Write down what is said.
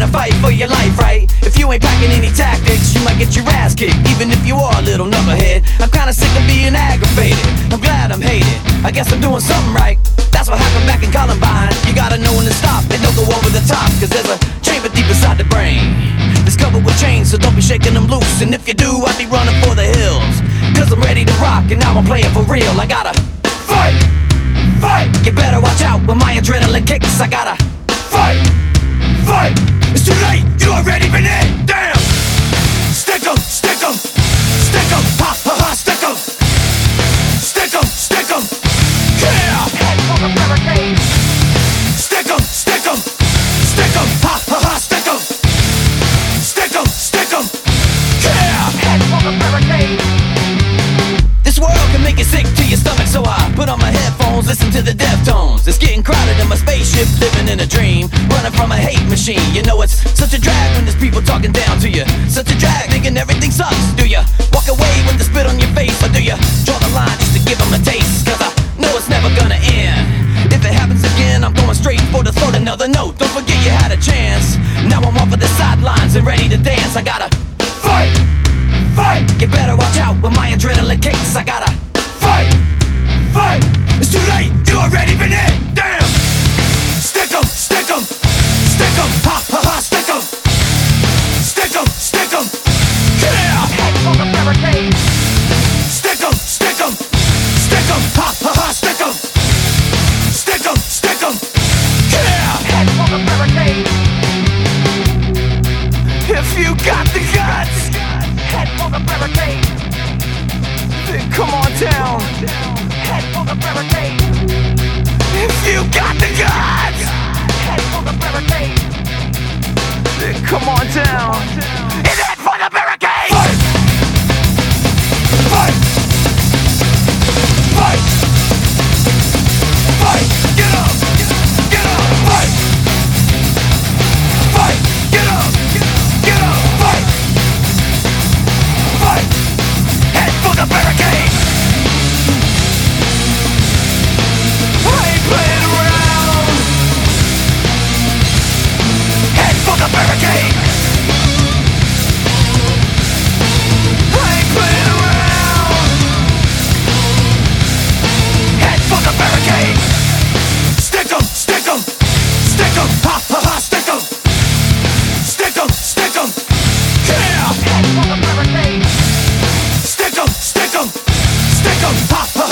man and fight for your life, right? If you ain't packing any tactics, you might get your ass kicked, even if you are a little knucklehead. I'm kinda sick of being aggravated. I'm glad I'm hated. I guess I'm doing something right. That's what happened back in Columbine. You gotta know when to stop and don't go over the top, cause there's a chamber deep inside the brain. It's covered with chains, so don't be shaking them loose. And if you do, I'll be running for the hills. Cause I'm ready to rock, and now I'm playing for real. I gotta fight, fight. You better watch out when my adrenaline kicks. I gotta already been in. Damn! Stick 'em, stick 'em, stick 'em, ha ha ha, stick 'em. Stick 'em, stick 'em. Yeah! Stick 'em, stick 'em, stick 'em, ha ha ha, stick 'em. Stick 'em, stick 'em. Yeah! This world can make you sick to your stomach, so I put on my headphones, listen to the Deftones. It's getting crowded in my spaceship, living in a dream, from a hate machine. You know it's such a drag when there's people talking down to you. Such a drag, thinking everything sucks. Do you walk away when they spit on your face, or do you draw the line just to give them a taste? Cause I know it's never gonna end. If it happens again, I'm going straight for the throat. Another note, don't forget you had a chance. Now I'm off of the sidelines and ready to dance. I gotta ha ha ha, stick 'em. Stick 'em, stick 'em. Yeah! If you got the guts, then come on down. Head for the barricade. If you got the guts, then come on down. Stick 'em, stick 'em, stick 'em, Papa.